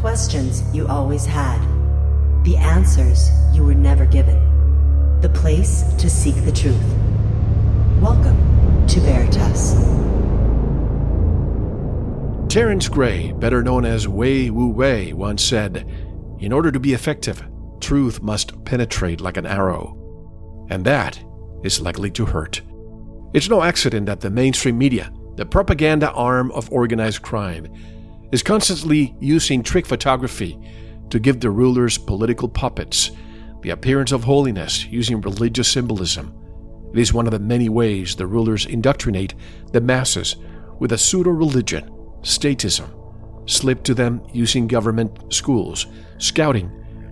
Questions you always had. The answers you were never given. The place to seek the truth. Welcome to Veritas. Terence Gray, better known as Wei Wu Wei, once said, In order to be effective, truth must penetrate like an arrow. And that is likely to hurt. It's no accident that the mainstream media, the propaganda arm of organized crime, is constantly using trick photography to give the rulers political puppets the appearance of holiness using religious symbolism. It is one of the many ways the rulers indoctrinate the masses with a pseudo religion, statism, slipped to them using government schools, scouting,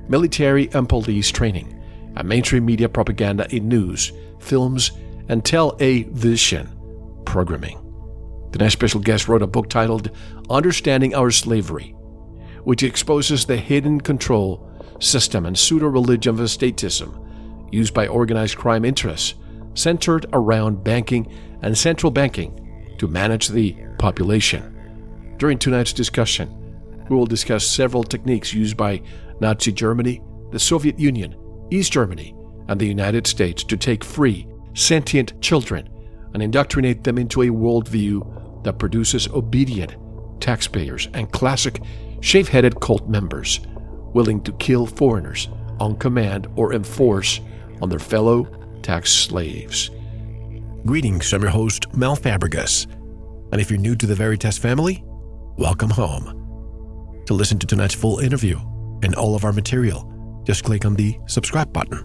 military and police training, and mainstream media propaganda in news, films, and television programming. Tonight's special guest wrote a book titled Understanding Our Slavery, which exposes the hidden control, system, and pseudo religion of statism used by organized crime interests centered around banking and central banking to manage the population. During tonight's discussion, we will discuss several techniques used by Nazi Germany, the Soviet Union, East Germany, and the United States to take free, sentient children and indoctrinate them into a worldview that produces obedient taxpayers and classic shave headed cult members willing to kill foreigners on command or enforce on their fellow tax slaves. Greetings, I'm your host, Mel Fabregas. And if you're new to the Veritas family, welcome home. To listen to tonight's full interview and all of our material, just click on the subscribe button.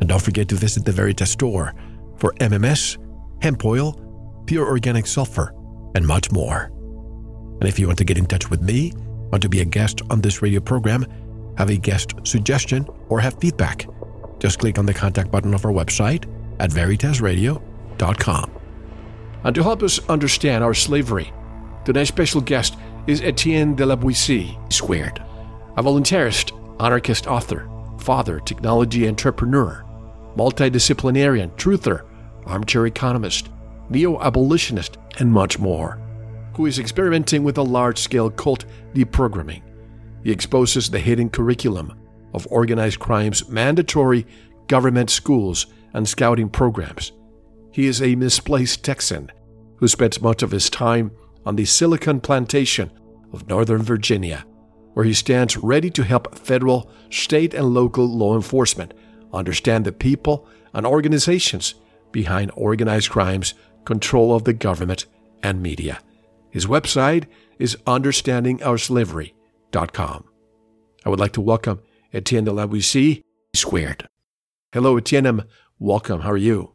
And don't forget to visit the Veritas store for MMS, hemp oil, pure organic sulfur, and much more. And if you want to get in touch with me, want to be a guest on this radio program, have a guest suggestion, or have feedback, just click on the contact button of our website at veritasradio.com. And to help us understand our slavery, today's special guest is Etienne de la Boetie squared, a voluntarist, anarchist author, father, technology entrepreneur, multidisciplinarian, truther, armchair economist, neo abolitionist, and much more, who is experimenting with a large scale cult deprogramming. He exposes the hidden curriculum of organized crime's mandatory government schools and scouting programs. He is a misplaced Texan who spends much of his time on the Silicon Plantation of Northern Virginia, where he stands ready to help federal, state, and local law enforcement understand the people and organizations behind organized crime's control of the government and media. His website is understandingourslavery.com. I would like to welcome Etienne de la Boetie squared. Hello, Etienne. Welcome. How are you?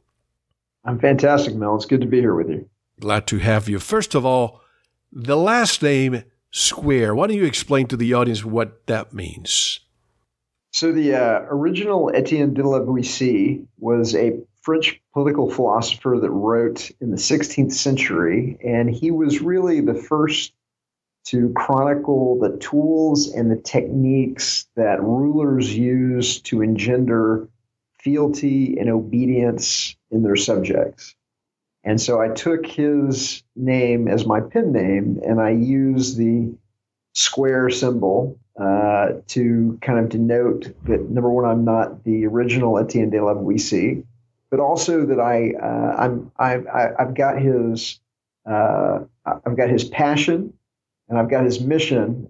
I'm fantastic, Mel. It's good to be here with you. Glad to have you. First of all, the last name Square. Why don't you explain to the audience what that means? So, the uh, original Etienne de la Boetie was a French political philosopher that wrote in the 16th century, and he was really the first to chronicle the tools and the techniques that rulers use to engender fealty and obedience in their subjects. And so I took his name as my pen name and I used the square symbol uh, to kind of denote that number one, I'm not the original Etienne de la Boetie, but also that I uh, I'm I've, I've got his uh, I've got his passion and I've got his mission,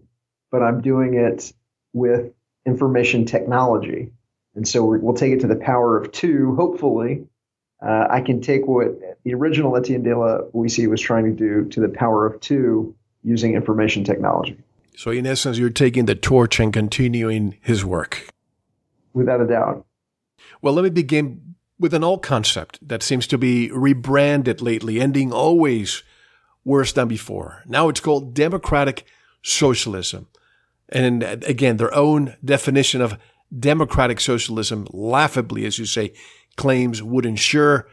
but I'm doing it with information technology. And so we'll take it to the power of two, hopefully, uh, I can take what the original Etienne de la Boetie was trying to do to the power of two using information technology. So, in essence, you're taking the torch and continuing his work. Without a doubt. Well, let me begin with an old concept that seems to be rebranded lately, ending always worse than before. Now it's called democratic socialism. And uh, again, their own definition of democratic socialism, laughably, as you say, claims would ensure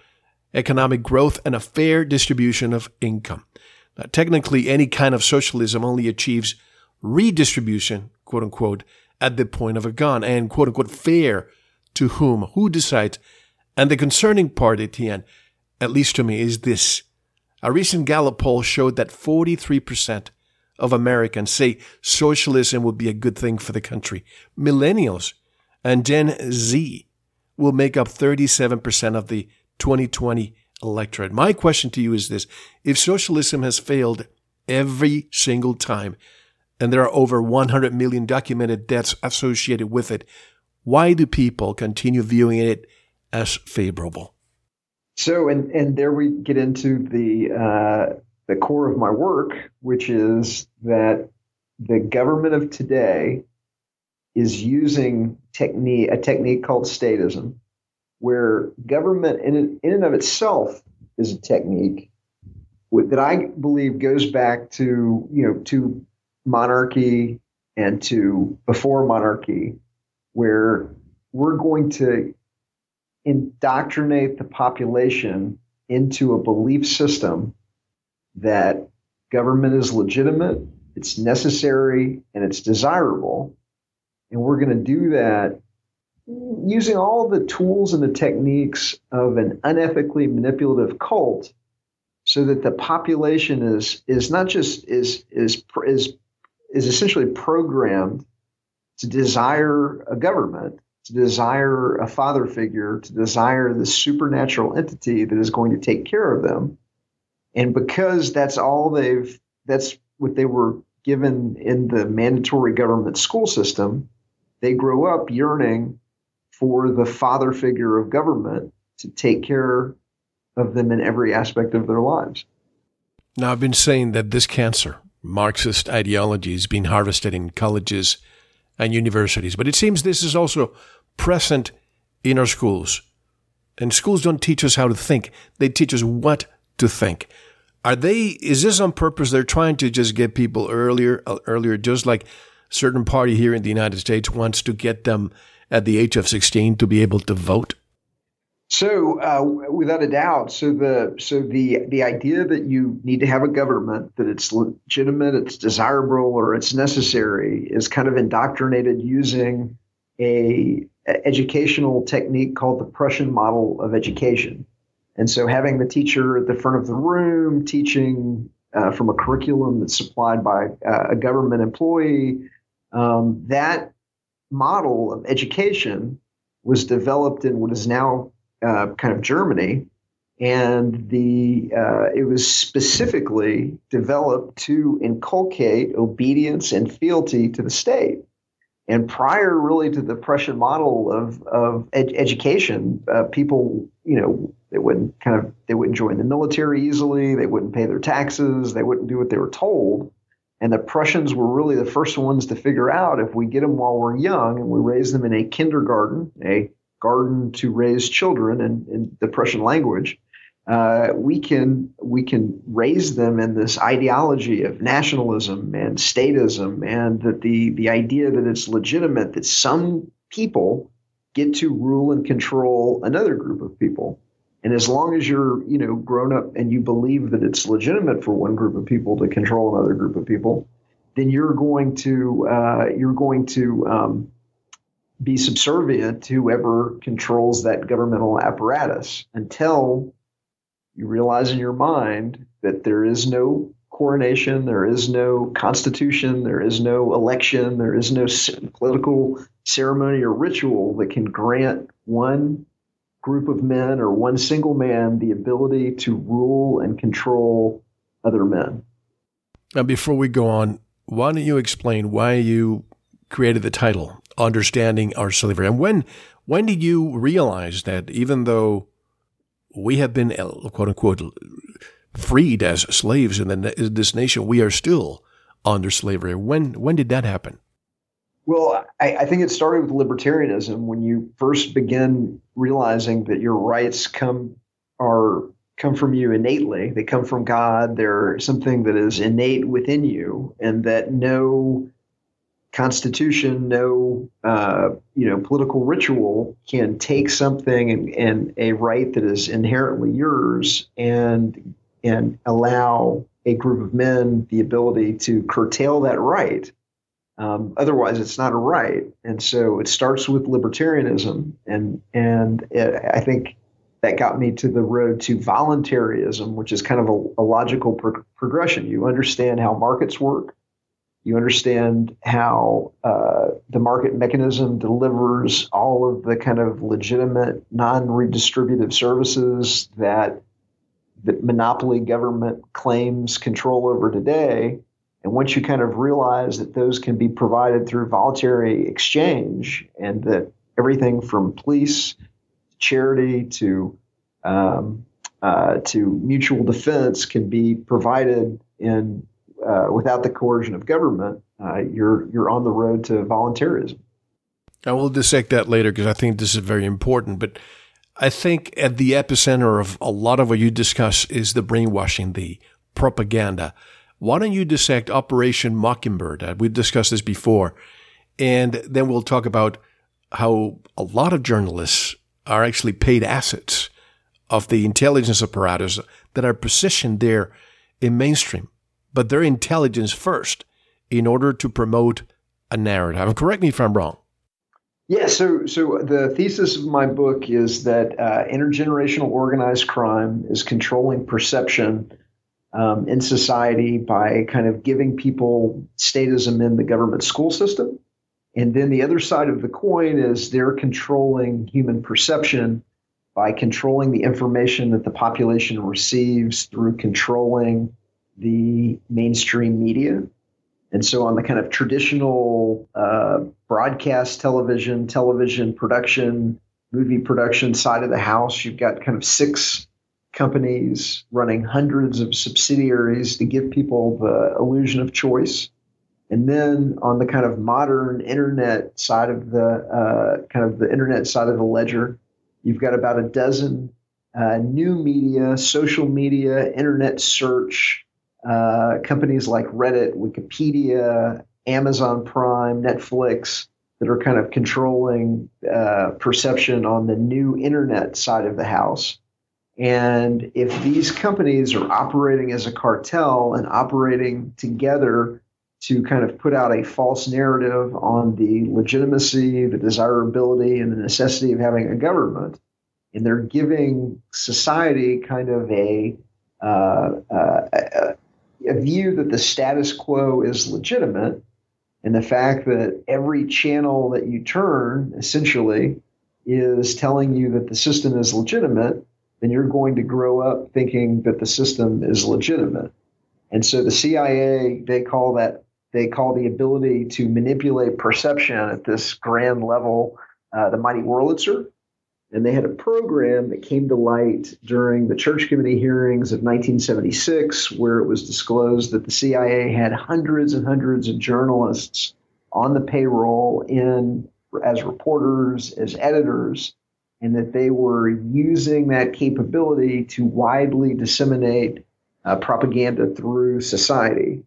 economic growth and a fair distribution of income. Now, technically, any kind of socialism only achieves redistribution, quote unquote, at the point of a gun, and quote unquote, fair to whom? Who decides? And the concerning part, Etienne, at least to me, is this. A recent Gallup poll showed that 43% of Americans say socialism would be a good thing for the country. Millennials and Gen Z will make up 37% of the 2020 electorate. My question to you is this. If socialism has failed every single time, and there are over 100 million documented deaths associated with it, why do people continue viewing it as favorable? So, and and there we get into the uh, the core of my work, which is that the government of today is using technique a technique called statism, where government in in and of itself is a technique that I believe goes back to you know to monarchy and to before monarchy, where we're going to indoctrinate the population into a belief system that government is legitimate, it's necessary, and it's desirable. And we're going to do that using all the tools and the techniques of an unethically manipulative cult so that the population is is not just is is is is essentially programmed to desire a government to desire a father figure, to desire the supernatural entity that is going to take care of them. And because that's all they've, that's what they were given in the mandatory government school system, they grow up yearning for the father figure of government to take care of them in every aspect of their lives. Now, I've been saying that this cancer, Marxist ideology, is being harvested in colleges and universities. But it seems this is also present in our schools. And schools don't teach us how to think, they teach us what to think. Are they, is this on purpose? They're trying to just get people earlier, uh, earlier, just like certain party here in the United States wants to get them at the age of 16 to be able to vote? So, uh, without a doubt, so the so the the idea that you need to have a government that it's legitimate, it's desirable, or it's necessary is kind of indoctrinated using a, a educational technique called the Prussian model of education. And so, having the teacher at the front of the room teaching uh, from a curriculum that's supplied by uh, a government employee, um, that model of education was developed in what is now uh, kind of Germany, and the uh, it was specifically developed to inculcate obedience and fealty to the state. And prior, really, to the Prussian model of of ed- education, uh, people, you know, they wouldn't kind of they wouldn't join the military easily. They wouldn't pay their taxes. They wouldn't do what they were told. And the Prussians were really the first ones to figure out if we get them while we're young and we raise them in a kindergarten, a garden to raise children in, in the Prussian language, uh, we can we can raise them in this ideology of nationalism and statism, and that the the idea that it's legitimate that some people get to rule and control another group of people. And as long as you're, you know, grown up and you believe that it's legitimate for one group of people to control another group of people, then you're going to uh, you're going to um, be subservient to whoever controls that governmental apparatus until you realize in your mind that there is no coronation, there is no constitution, there is no election, there is no political ceremony or ritual that can grant one group of men or one single man the ability to rule and control other men. Now, before we go on, why don't you explain why you created the title "Understanding Our Slavery" and when when did you realize that even though we have been uh, quote unquote freed as slaves in the, this nation, we are still under slavery. When when did that happen? Well, I, I, think it started with libertarianism when you first begin realizing that your rights come are come from you innately. They come from God. They're something that is innate within you, and that no constitution, no uh, you know political ritual can take something and, and a right that is inherently yours and and allow a group of men the ability to curtail that right um, otherwise, it's not a right. And so it starts with libertarianism, and and it, I think that got me to the road to voluntarism, which is kind of a, a logical pro- progression. You understand how markets work, You understand how uh, the market mechanism delivers all of the kind of legitimate, non redistributive services that the monopoly government claims control over today. And once you kind of realize that those can be provided through voluntary exchange and that everything from police, charity to um, uh, to mutual defense can be provided in uh, without the coercion of government, uh, you're you're on the road to voluntarism. I will dissect that later because I think this is very important. But I think at the epicenter of a lot of what you discuss is the brainwashing, the propaganda. Why don't you dissect Operation Mockingbird? Uh, we've discussed this before. And then we'll talk about how a lot of journalists are actually paid assets of the intelligence apparatus that are positioned there in mainstream but their intelligence first in order to promote a narrative. Correct me if I'm wrong. Yeah, so so the thesis of my book is that uh, intergenerational organized crime is controlling perception um, in society by kind of giving people statism in the government school system, and then the other side of the coin is they're controlling human perception by controlling the information that the population receives through controlling the mainstream media. And so, on the kind of traditional uh, broadcast television, television production, movie production side of the house, you've got kind of six companies running hundreds of subsidiaries to give people the illusion of choice. And then on the kind of modern internet side of the uh, kind of the internet side of the ledger, you've got about a dozen uh, new media, social media, internet search, uh, companies like Reddit, Wikipedia, Amazon Prime, Netflix that are kind of controlling uh, perception on the new internet side of the house. And if these companies are operating as a cartel and operating together to kind of put out a false narrative on the legitimacy, the desirability, and the necessity of having a government, and they're giving society kind of a, uh, uh, a view that the status quo is legitimate and the fact that every channel that you turn essentially is telling you that the system is legitimate, then you're going to grow up thinking that the system is legitimate. And so the CIA, they call that, they call the ability to manipulate perception at this grand level uh, the mighty Wurlitzer. And they had a program that came to light during the Church Committee hearings of 1976, where it was disclosed that the CIA had hundreds and hundreds of journalists on the payroll in as reporters, as editors, and that they were using that capability to widely disseminate uh, propaganda through society.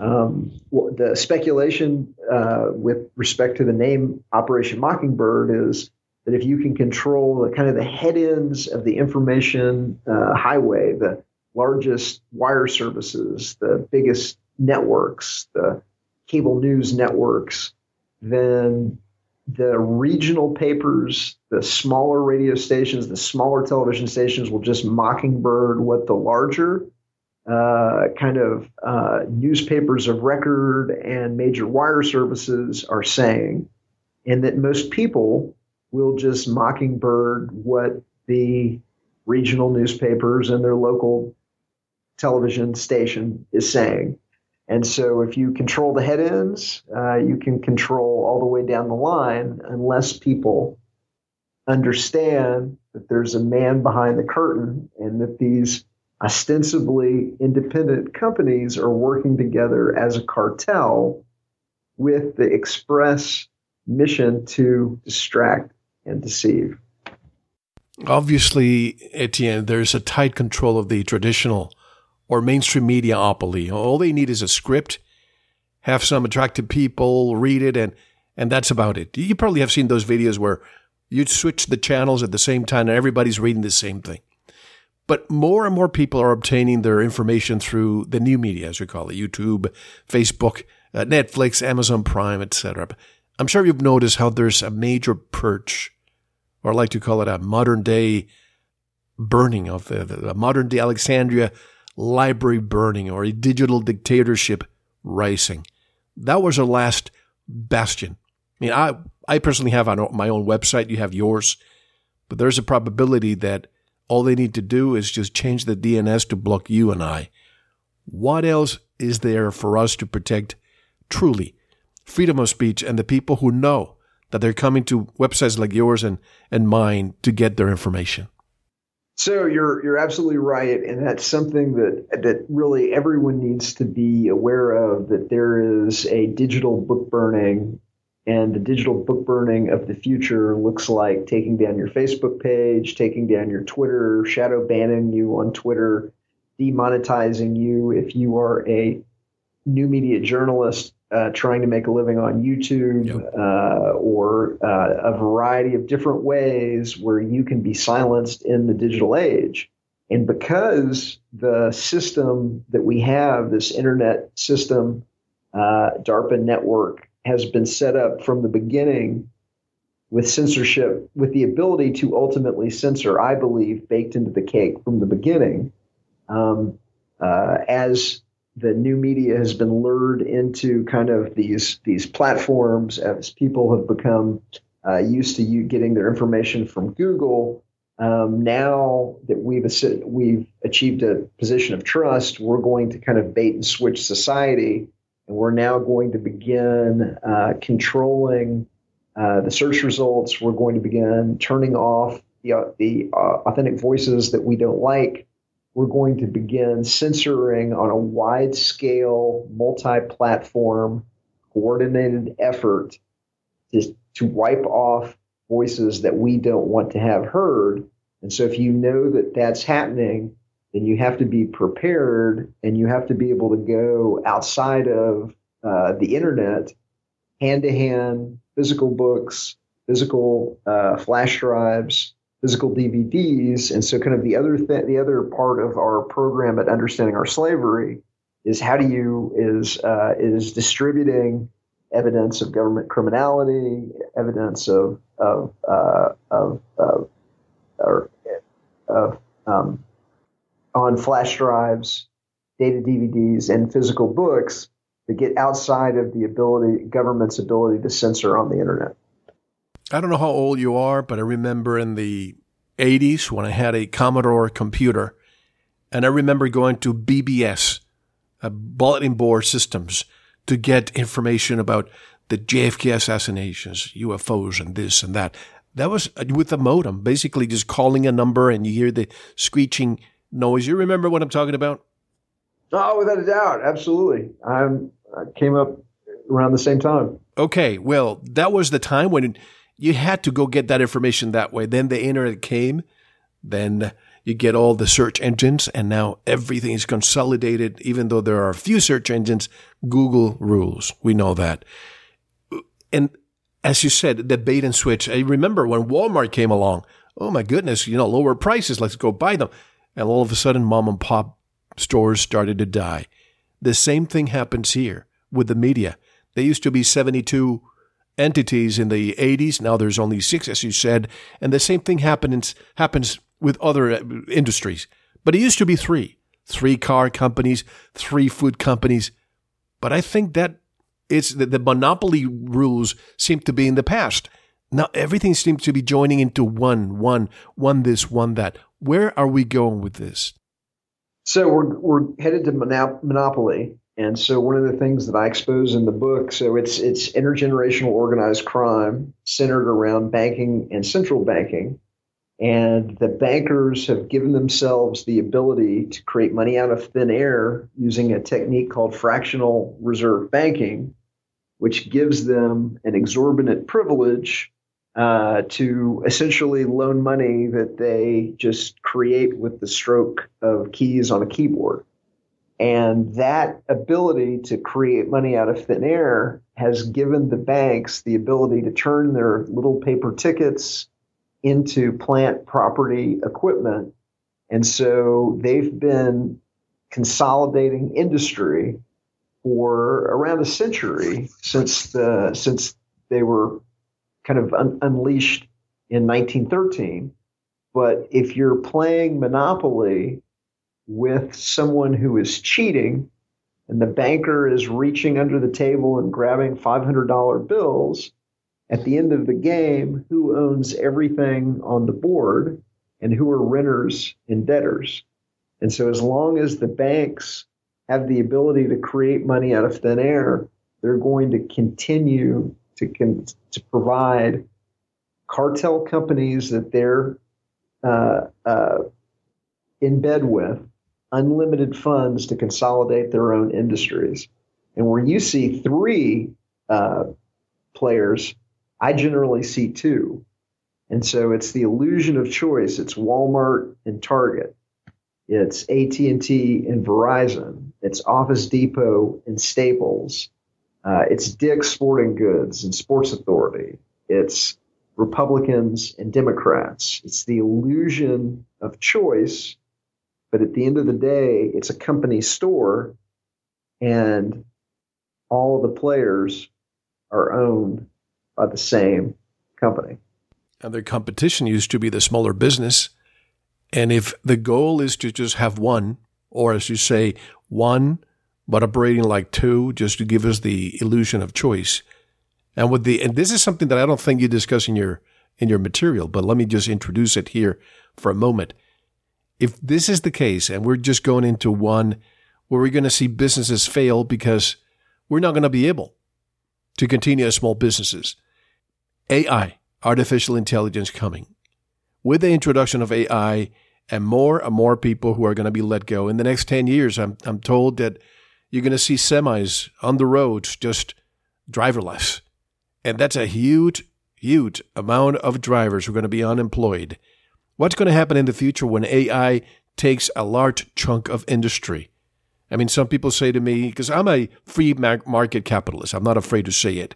Um, the speculation uh, with respect to the name Operation Mockingbird is that if you can control the kind of the head ends of the information uh, highway, the largest wire services, the biggest networks, the cable news networks, then the regional papers, the smaller radio stations, the smaller television stations will just mockingbird what the larger uh, kind of uh, newspapers of record and major wire services are saying, and that most people will just mockingbird what the regional newspapers and their local television station is saying. And so, if you control the head ends, uh, you can control all the way down the line, unless people understand that there's a man behind the curtain and that these ostensibly independent companies are working together as a cartel with the express mission to distract and deceive. Obviously, Etienne, there's a tight control of the traditional or mainstream mediaopoly. All they need is a script, have some attractive people read it, and and that's about it. You probably have seen those videos where you switch the channels at the same time and everybody's reading the same thing. But more and more people are obtaining their information through the new media, as we call it, YouTube, Facebook, uh, Netflix, Amazon Prime, etc. I'm sure you've noticed how there's a major perch or I like to call it a modern day burning of the, the modern day Alexandria library burning or a digital dictatorship rising. that was our last bastion. I mean, I, I personally have on my own website, you have yours, but there's a probability that all they need to do is just change the DNS to block you and I. What else is there for us to protect truly freedom of speech and the people who know that they're coming to websites like yours and, and mine to get their information? So you're you're absolutely right, and that's something that that really everyone needs to be aware of. That there is a digital book burning, and the digital book burning of the future looks like taking down your Facebook page, taking down your Twitter, shadow banning you on Twitter, demonetizing you if you are a new media journalist uh, trying to make a living on YouTube yep. uh, or uh, a variety of different ways where you can be silenced in the digital age. And because the system that we have, this internet system, uh, DARPA network, has been set up from the beginning with censorship, with the ability to ultimately censor, I believe, baked into the cake from the beginning. Um, uh, as the new media has been lured into kind of these these platforms as people have become uh, used to you getting their information from Google. Um, now that we've we've achieved a position of trust, we're going to kind of bait and switch society, and we're now going to begin uh, controlling uh, the search results. We're going to begin turning off the the uh, authentic voices that we don't like we're going to begin censoring on a wide scale, multi platform, coordinated effort to, to wipe off voices that we don't want to have heard. And so, if you know that that's happening, then you have to be prepared and you have to be able to go outside of uh, the internet, hand to hand, physical books, physical uh, flash drives, physical DVDs. And so, kind of the other th- the other part of our program at Understanding Our Slavery is how do you is uh, is distributing evidence of government criminality, evidence of of uh, of, of, or, of um, on flash drives, data DVDs, and physical books to get outside of the ability government's ability to censor on the internet. I don't know how old you are, but I remember in the 80s when I had a Commodore computer, and I remember going to BBS, uh, bulletin board systems, to get information about the JFK assassinations, UFOs, and this and that. That was uh, with a modem, basically just calling a number and you hear the screeching noise. You remember what I'm talking about? Oh, without a doubt. Absolutely. I'm, I came up around the same time. Okay. Well, that was the time when you had to go get that information that way. Then the internet came, then you get all the search engines, and now everything is consolidated. Even though there are a few search engines, Google rules. We know that. And as you said, the bait and switch. I remember when Walmart came along. Oh my goodness, you know, lower prices. Let's go buy them. And all of a sudden, mom and pop stores started to die. The same thing happens here with the media. They used to be 72 entities in the 80s. Now there's only six, as you said. And the same thing happens, happens with other uh, industries. But it used to be three three car companies, three food companies. But I think that it's the, the monopoly rules seem to be in the past. Now everything seems to be joining into one, one, one this, one that. Where are we going with this? So we're we're headed to monop- monopoly, and so one of the things that I expose in the book, so it's it's intergenerational organized crime centered around banking and central banking. And the bankers have given themselves the ability to create money out of thin air using a technique called fractional reserve banking, which gives them an exorbitant privilege uh, to essentially loan money that they just create with the stroke of keys on a keyboard. And that ability to create money out of thin air has given the banks the ability to turn their little paper tickets into plant property equipment. And so they've been consolidating industry for around a century since the since they were kind of un- unleashed in 1913. But if you're playing Monopoly with someone who is cheating and the banker is reaching under the table and grabbing $500 bills, at the end of the game, who owns everything on the board and who are renters and debtors? And so, as long as the banks have the ability to create money out of thin air, they're going to continue to, con- to provide cartel companies that they're uh, uh, in bed with unlimited funds to consolidate their own industries. And where you see three uh, players, I generally see two. And so it's the illusion of choice. It's Walmart and Target. It's AT&T and Verizon. It's Office Depot and Staples. Uh, it's Dick's Sporting Goods and Sports Authority. It's Republicans and Democrats. It's the illusion of choice but at the end of the day, it's a company store, and all the players are owned by the same company. And their competition used to be the smaller business. And if the goal is to just have one, or as you say, one, but operating like two, just to give us the illusion of choice. And with the and this is something that I don't think you discuss in your in your material, but let me just introduce it here for a moment if this is the case and we're just going into one where we're going to see businesses fail because we're not going to be able to continue as small businesses, AI, artificial intelligence coming. With the introduction of AI and more and more people who are going to be let go in the next 10 years, I'm, I'm told that you're going to see semis on the roads just driverless. And that's a huge, huge amount of drivers who are going to be unemployed. What's going to happen in the future when AI takes a large chunk of industry? I mean, some people say to me, because I'm a free market capitalist, I'm not afraid to say it,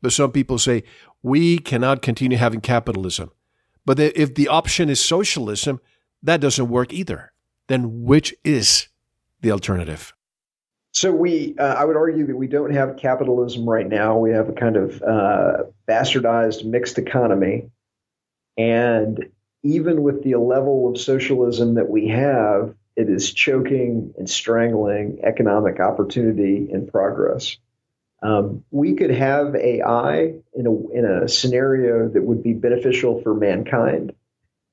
but some people say, we cannot continue having capitalism. But if the option is socialism, that doesn't work either. Then which is the alternative? So we, uh, I would argue that we don't have capitalism right now. We have a kind of uh, bastardized mixed economy, and even with the level of socialism that we have, it is choking and strangling economic opportunity and progress. Um, we could have AI in a, in a scenario that would be beneficial for mankind,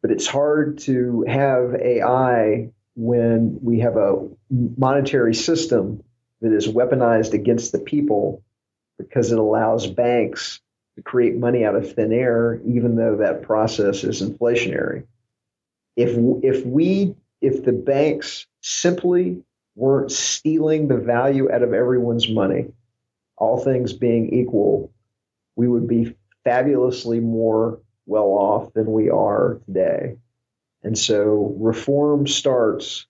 but it's hard to have AI when we have a monetary system that is weaponized against the people because it allows banks create money out of thin air, even though that process is inflationary. If if we if the banks simply weren't stealing the value out of everyone's money, all things being equal, we would be fabulously more well off than we are today. And so reform starts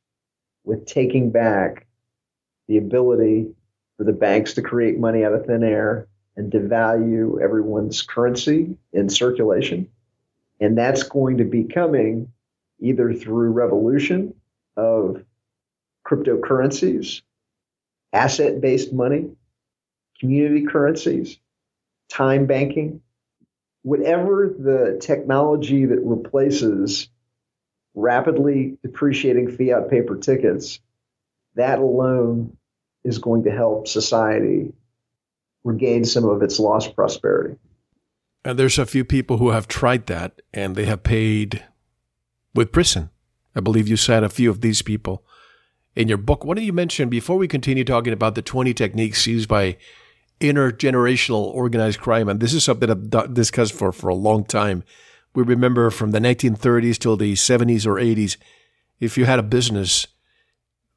with taking back the ability for the banks to create money out of thin air and devalue everyone's currency in circulation. And that's going to be coming either through revolution of cryptocurrencies, asset based money, community currencies, time banking, whatever the technology that replaces rapidly depreciating fiat paper tickets, that alone is going to help society regain some of its lost prosperity. And there's a few people who have tried that and they have paid with prison. I believe you said a few of these people in your book. What did you mention before we continue talking about the 20 techniques used by intergenerational organized crime? And this is something I've discussed for, for a long time. We remember from the 1930s till the 70s or 80s, if you had a business,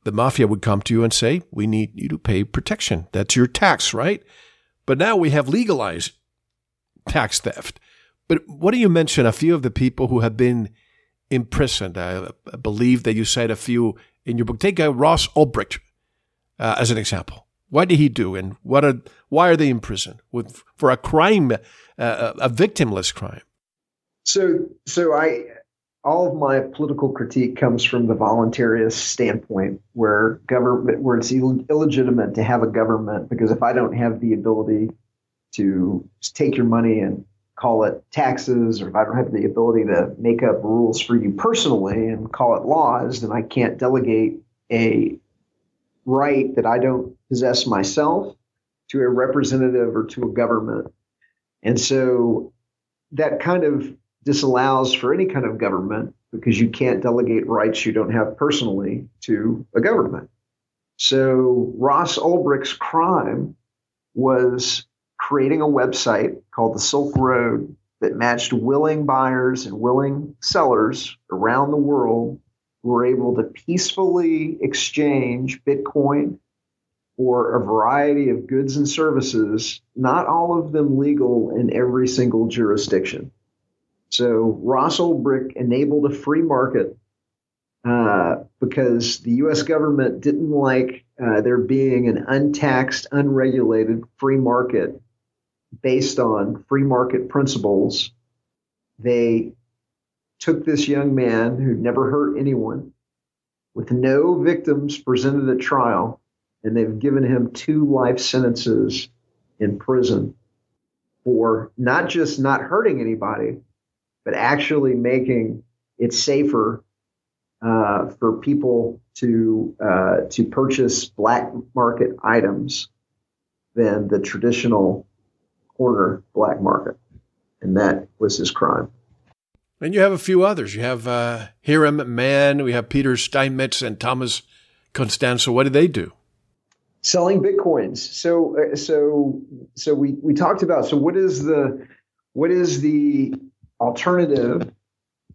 the mafia would come to you and say, We need you to pay protection. That's your tax, right? But now we have legalized tax theft. But what do you mention? A few of the people who have been imprisoned. I, believe that you cite a few in your book. Take uh, Ross Ulbricht uh, as an example. What did he do, and what are why are they in prison with for a crime, uh, a victimless crime? So, so I all of my political critique comes from the voluntarist standpoint, where government, where it's Ill- illegitimate to have a government, because if I don't have the ability to take your money and call it taxes, or if I don't have the ability to make up rules for you personally and call it laws, then I can't delegate a right that I don't possess myself to a representative or to a government. And so that kind of disallows for any kind of government because you can't delegate rights you don't have personally to a government. So Ross Ulbricht's crime was creating a website called the Silk Road that matched willing buyers and willing sellers around the world who were able to peacefully exchange Bitcoin for a variety of goods and services, not all of them legal in every single jurisdiction. So Ross Ulbricht enabled a free market uh, because the U.S. government didn't like uh, there being an untaxed, unregulated free market based on free market principles. They took this young man who never hurt anyone with no victims presented at trial, and they've given him two life sentences in prison for not just not hurting anybody, but actually making it safer uh, for people to uh, to purchase black market items than the traditional corner black market, and that was his crime. And you have a few others. You have uh, Hiram Mann, we have Peter Steinmetz, and Thomas Costanzo. What do they do? Selling bitcoins. So, uh, so, so we we talked about. So, what is the what is the alternative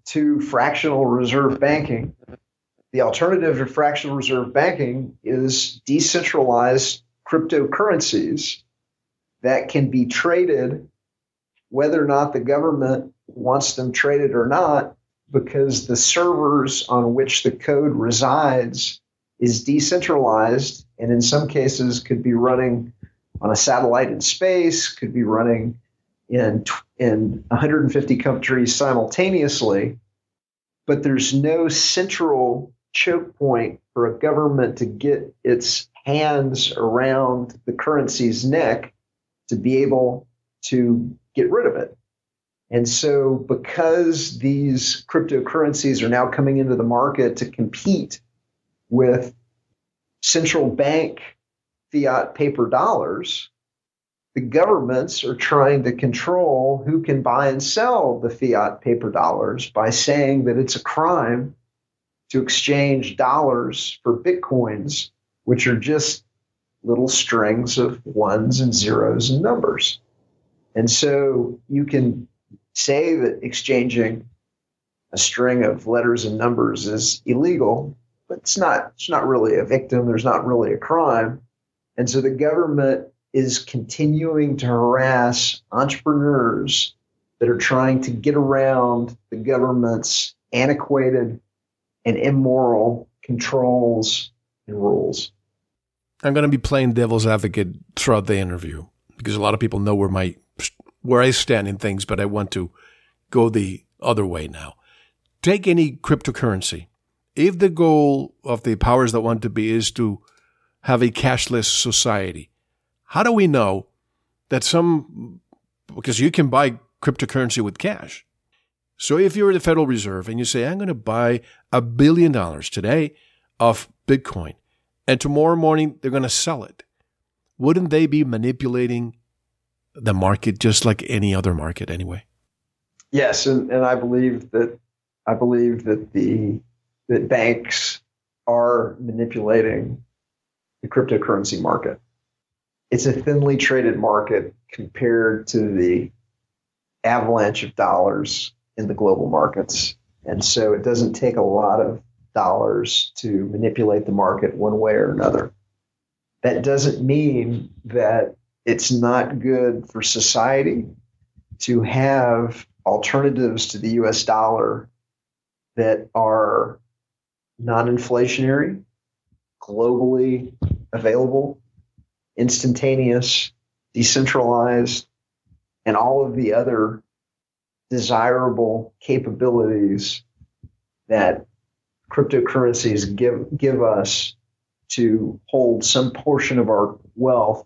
to fractional reserve banking. The alternative to fractional reserve banking is decentralized cryptocurrencies that can be traded whether or not the government wants them traded or not, because the servers on which the code resides is decentralized and in some cases could be running on a satellite in space, could be running in in 150 countries simultaneously, but there's no central choke point for a government to get its hands around the currency's neck to be able to get rid of it. And so, because these cryptocurrencies are now coming into the market to compete with central bank fiat paper dollars, the governments are trying to control who can buy and sell the fiat paper dollars by saying that it's a crime to exchange dollars for bitcoins, which are just little strings of ones and zeros and numbers. And so you can say that exchanging a string of letters and numbers is illegal, but it's not it's not really a victim, there's not really a crime. And so the government is continuing to harass entrepreneurs that are trying to get around the government's antiquated and immoral controls and rules. I'm going to be playing devil's advocate throughout the interview because a lot of people know where my where I stand in things, but I want to go the other way now. Take any cryptocurrency. If the goal of the powers that want to be is to have a cashless society, how do we know that some, because you can buy cryptocurrency with cash. So if you're the Federal Reserve and you say, I'm going to buy a billion dollars today of Bitcoin, and tomorrow morning they're going to sell it, wouldn't they be manipulating the market just like any other market anyway? Yes, and, and I believe that I believe that the that banks are manipulating the cryptocurrency market it's a thinly traded market compared to the avalanche of dollars in the global markets. And so it doesn't take a lot of dollars to manipulate the market one way or another. That doesn't mean that it's not good for society to have alternatives to the US dollar that are non inflationary, globally available, instantaneous, decentralized, and all of the other desirable capabilities that cryptocurrencies give give us to hold some portion of our wealth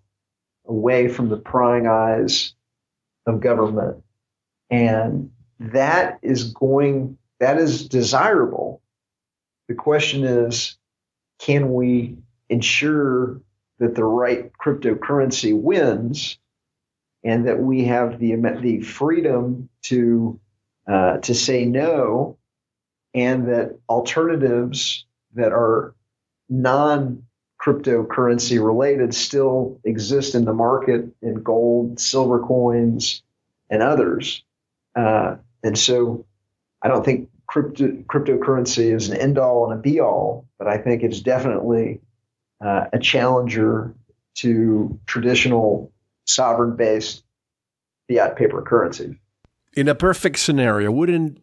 away from the prying eyes of government. And that is going that is desirable. The question is can we ensure that the right cryptocurrency wins, and that we have the the freedom to uh, to say no, and that alternatives that are non cryptocurrency related still exist in the market in gold, silver coins, and others. Uh, and so I don't think crypto, cryptocurrency is an end all and a be all, but I think it's definitely uh, a challenger to traditional sovereign based fiat paper currency. In a perfect scenario, wouldn't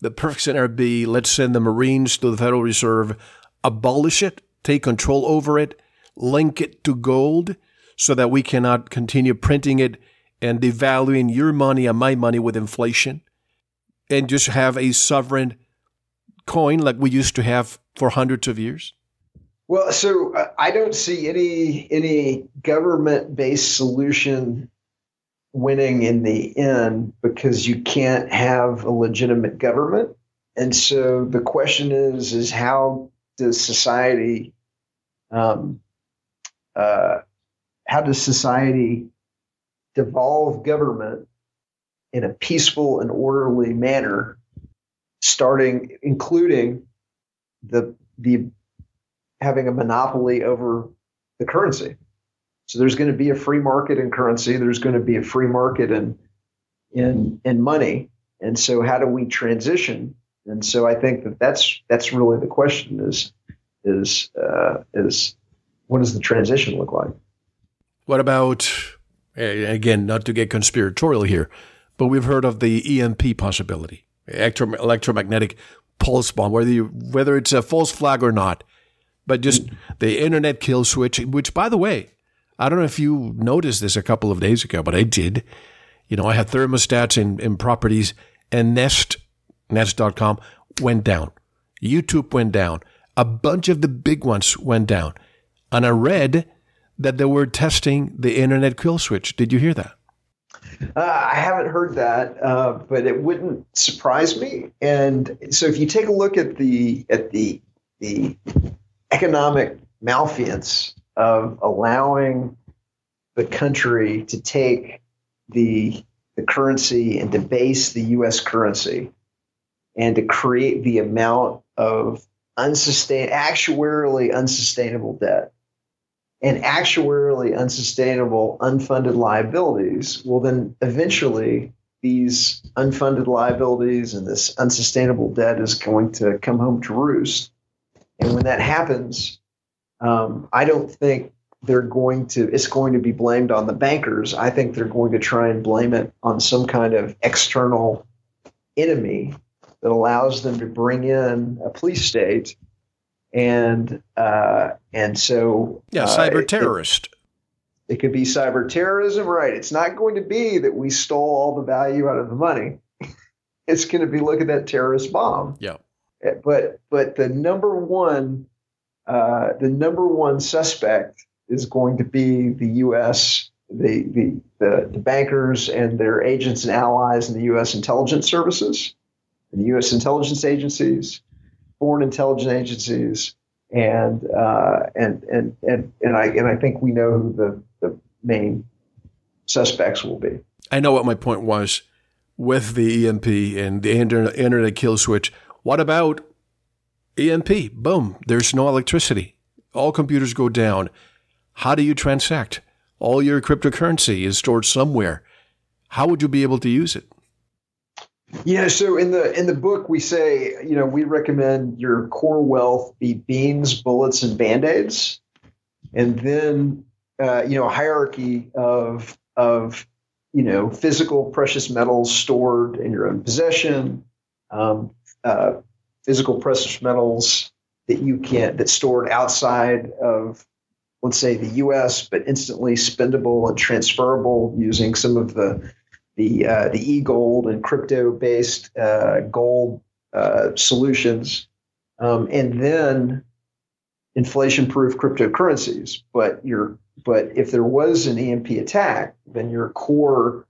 the perfect scenario be let's send the Marines to the Federal Reserve, abolish it, take control over it, link it to gold so that we cannot continue printing it and devaluing your money and my money with inflation? and just have a sovereign coin like we used to have for hundreds of years? Well, so uh, I don't see any any government based solution winning in the end because you can't have a legitimate government. And so the question is is how does society um, uh, how does society devolve government in a peaceful and orderly manner, starting including the the having a monopoly over the currency. So there's going to be a free market in currency. There's going to be a free market in in in money. And so how do we transition? And so I think that that's that's really the question is is uh, is what does the transition look like? What about again, not to get conspiratorial here, but we've heard of the EMP possibility, electromagnetic pulse bomb, whether you, whether it's a false flag or not, but just the internet kill switch. Which, by the way, I don't know if you noticed this a couple of days ago, but I did. You know, I had thermostats in, in properties, and Nest Nest.com went down. YouTube went down. A bunch of the big ones went down. And I read that they were testing the internet kill switch. Did you hear that? Uh, I haven't heard that, uh, but it wouldn't surprise me. And so, if you take a look at the at the the economic malfeasance of allowing the country to take the the currency and debase the U.S. currency, and to create the amount of unsustain actuarially unsustainable debt and actuarially unsustainable unfunded liabilities, well, then eventually these unfunded liabilities and this unsustainable debt is going to come home to roost. And when that happens, um, I don't think they're going to, it's going to be blamed on the bankers. I think they're going to try and blame it on some kind of external enemy that allows them to bring in a police state and uh, and so yeah, cyber terrorist. It, it, could be cyber terrorism, right? It's not going to be that we stole all the value out of the money. it's going to be look at that terrorist bomb. Yeah. Eh, but but the number one uh, the number one suspect is going to be the U.S. The, the the the bankers and their agents and allies in the U.S. intelligence services, the U.S. intelligence agencies, foreign intelligence agencies, and uh, and and and and I and I think we know who the the main suspects will be. I know what my point was with the EMP and the internet, internet kill switch. What about EMP? Boom! There's no electricity. All computers go down. How do you transact? All your cryptocurrency is stored somewhere. How would you be able to use it? Yeah, so in the in the book we say, you know, we recommend your core wealth be beans, bullets, and band-aids. And then uh, you know, a hierarchy of of you know physical precious metals stored in your own possession, um, uh, physical precious metals that you can't that's stored outside of let's say the US, but instantly spendable and transferable using some of the the uh, the e-gold and crypto based uh, gold uh, solutions, um, and then inflation proof cryptocurrencies. But your but if there was an EMP attack, then your core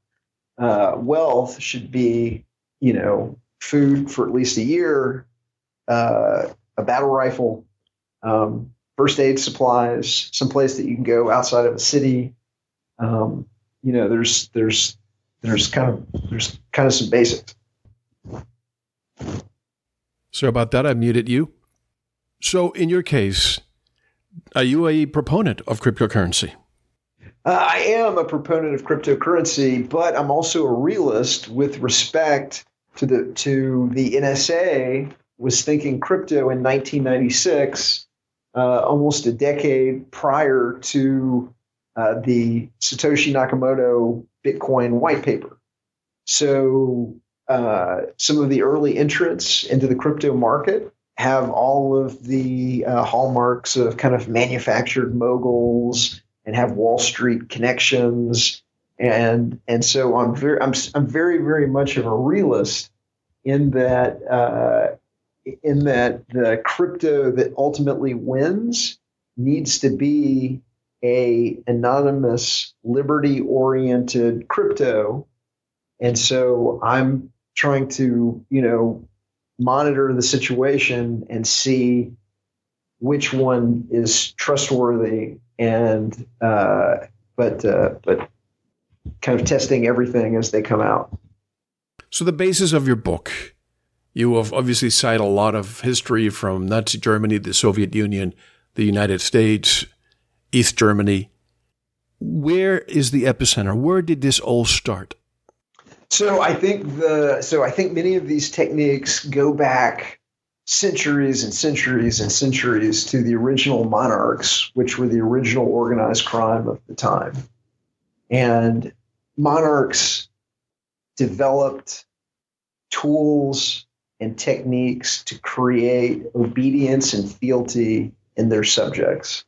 uh, wealth should be you know food for at least a year, uh, a battle rifle. Um, first aid supplies, some place that you can go outside of a city. Um, you know, there's there's there's kind of there's kind of some basics. So about that, I muted you. So in your case, are you a proponent of cryptocurrency? Uh, I am a proponent of cryptocurrency, but I'm also a realist with respect to the to the NSA was thinking crypto in 1996 uh, almost a decade prior to uh, the Satoshi Nakamoto Bitcoin white paper. So uh, some of the early entrants into the crypto market have all of the uh, hallmarks of kind of manufactured moguls and have Wall Street connections. And and so I'm very I'm I'm very very much of a realist in that uh, in that the crypto that ultimately wins needs to be a anonymous liberty oriented crypto. And so i'm trying to you know monitor the situation and see which one is trustworthy and uh, but uh, but kind of testing everything as they come out so the basis of your book you have obviously cite a lot of history from Nazi Germany, the Soviet Union, the United States, East Germany. Where is the epicenter? Where did this all start? So I think the so I think many of these techniques go back centuries and centuries and centuries to the original monarchs, which were the original organized crime of the time. And monarchs developed tools and techniques to create obedience and fealty in their subjects.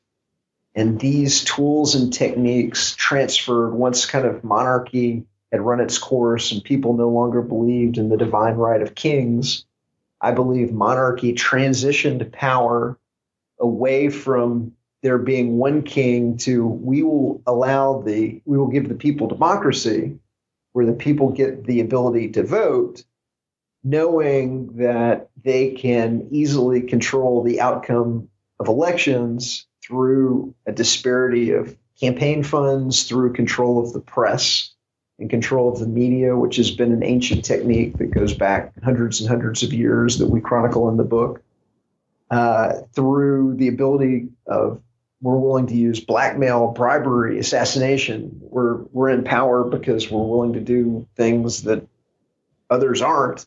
And these tools and techniques transferred once kind of monarchy had run its course and people no longer believed in the divine right of kings. I believe monarchy transitioned power away from there being one king to we will allow the we will give the people democracy where the people get the ability to vote knowing that they can easily control the outcome of elections through a disparity of campaign funds, through control of the press and control of the media, which has been an ancient technique that goes back hundreds and hundreds of years that we chronicle in the book, uh, through the ability of we're willing to use blackmail, bribery, assassination. We're we're in power because we're willing to do things that others aren't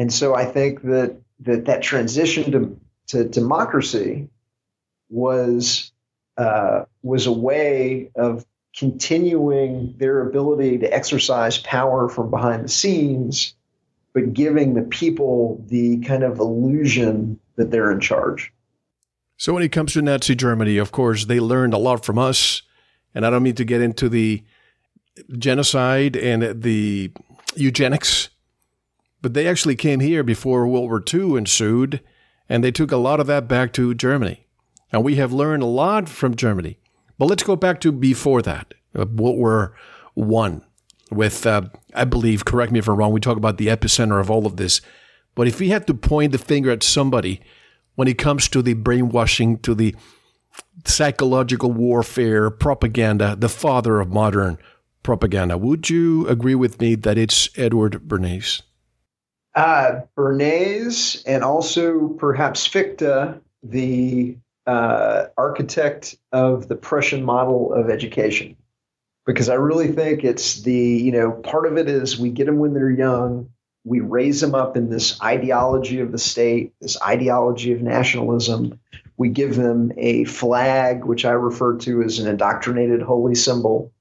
and so I think that that, that transition to, to democracy was uh, was a way of continuing their ability to exercise power from behind the scenes, but giving the people the kind of illusion that they're in charge. So when it comes to Nazi Germany, of course, they learned a lot from us. And I don't mean to get into the genocide and the eugenics but they actually came here before World War II ensued, and they took a lot of that back to Germany. And we have learned a lot from Germany. But let's go back to before that, uh, World War One, with uh, I believe, correct me if I'm wrong. We talk about the epicenter of all of this, but if we had to point the finger at somebody when it comes to the brainwashing, to the psychological warfare, propaganda, the father of modern propaganda, would you agree with me that it's Edward Bernays? Uh, Bernays and also perhaps Fichte, the uh, architect of the Prussian model of education. Because I really think it's the, you know, part of it is we get them when they're young, we raise them up in this ideology of the state, this ideology of nationalism. We give them a flag, which I refer to as an indoctrinated holy symbol.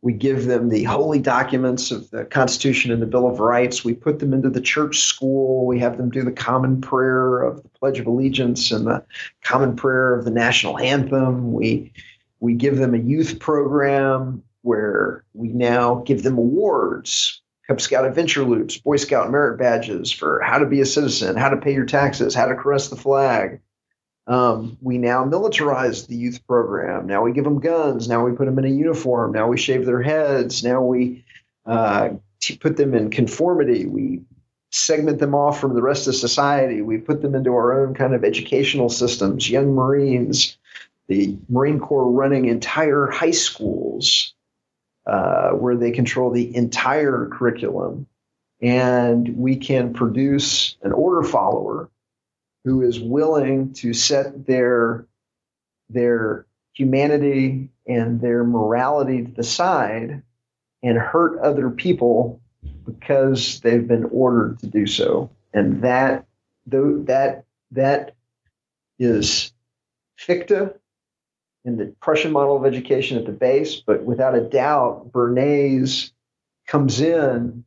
We give them the holy documents of the Constitution and the Bill of Rights. We put them into the church school. We have them do the common prayer of the Pledge of Allegiance and the common prayer of the national anthem. We we give them a youth program where we now give them awards, Cub Scout adventure loops, Boy Scout merit badges for how to be a citizen, how to pay your taxes, how to caress the flag, um, we now militarize the youth program. Now we give them guns. Now we put them in a uniform. Now we shave their heads. Now we uh, t- put them in conformity. We segment them off from the rest of society. We put them into our own kind of educational systems. Young Marines, the Marine Corps running entire high schools uh, where they control the entire curriculum. And we can produce an order follower who is willing to set their, their humanity and their morality to the side and hurt other people because they've been ordered to do so. And that that that is Fichte in the Prussian model of education at the base, but without a doubt, Bernays comes in